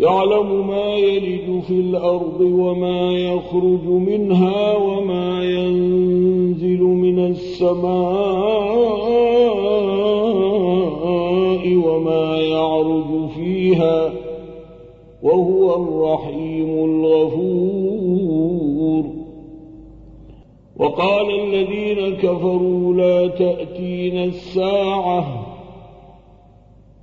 يعلم ما يلج في الأرض وما يخرج منها وما ينزل من السماء وما يعرج فيها وهو الرحيم الغفور. وقال الذين كفروا لا تأتين الساعة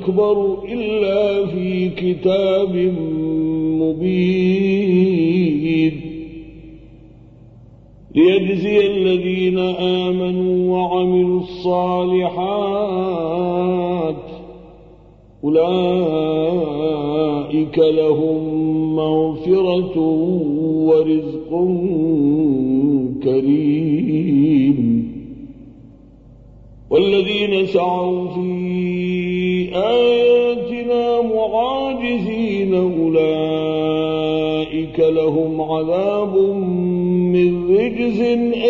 أكبر إلا في كتاب مبين. ليجزي الذين آمنوا وعملوا الصالحات أولئك لهم مغفرة ورزق كريم. والذين سعوا في آياتنا معاجزين أولئك لهم عذاب من رجز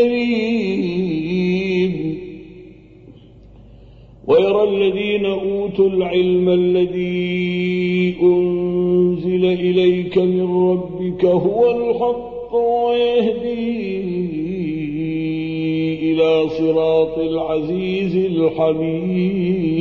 أليم. ويرى الذين أوتوا العلم الذي أنزل إليك من ربك هو الحق ويهدي إلى صراط العزيز الحميد.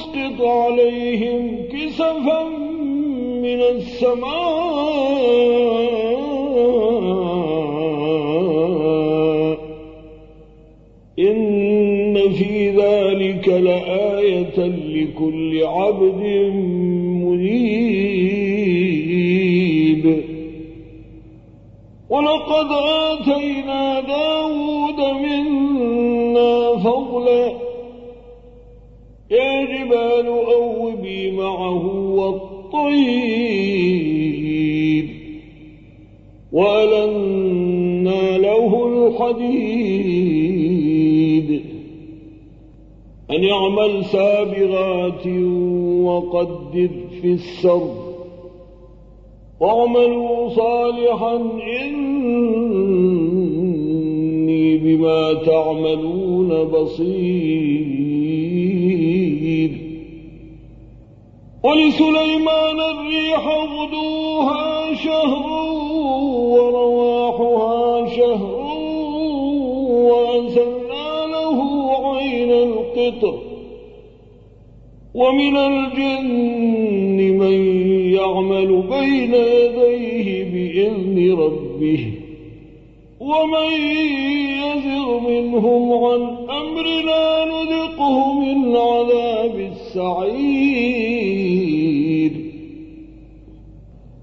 أو نسقط عليهم كسفا من السماء. إن في ذلك لآية لكل عبد منيب. ولقد آتينا داود منا فضلا يا جبال أوبي معه والطير. وألنا له الحديد. أن يعمل سابغات وقدر في السرد واعملوا صالحا إني بما تعملون بصير. ولسليمان الريح غدوها شهر ورواحها شهر وأنزلنا له عين القطر ومن الجن من يعمل بين يديه بإذن ربه ومن يزغ منهم عن أمرنا نذقه من عذاب السعير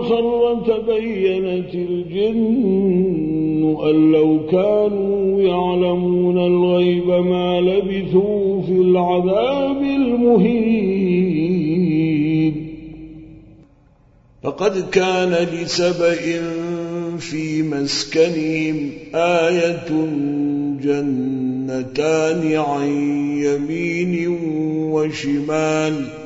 خر تبينت الجن أن لو كانوا يعلمون الغيب ما لبثوا في العذاب المهين. فقد كان لسبإ في مسكنهم آية جنتان عن يمين وشمال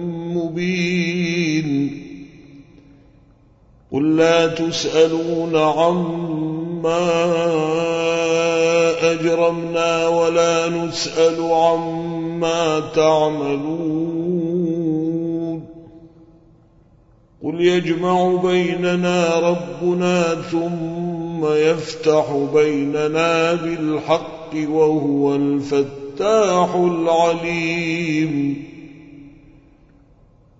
مبين قل لا تسألون عما أجرمنا ولا نسأل عما تعملون قل يجمع بيننا ربنا ثم يفتح بيننا بالحق وهو الفتاح العليم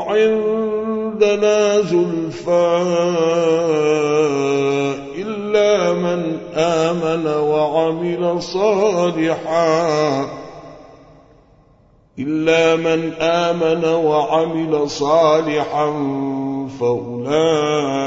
عندنا زلفى إلا من آمن وعمل صالحا إلا من آمن وعمل صالحا فأولئك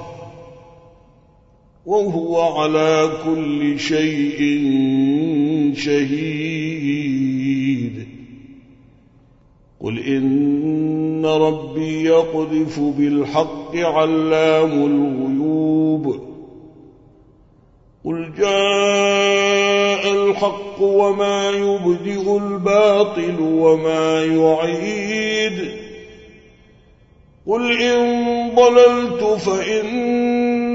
وهو على كل شيء شهيد. قل إن ربي يقذف بالحق علام الغيوب. قل جاء الحق وما يبدئ الباطل وما يعيد. قل إن ضللت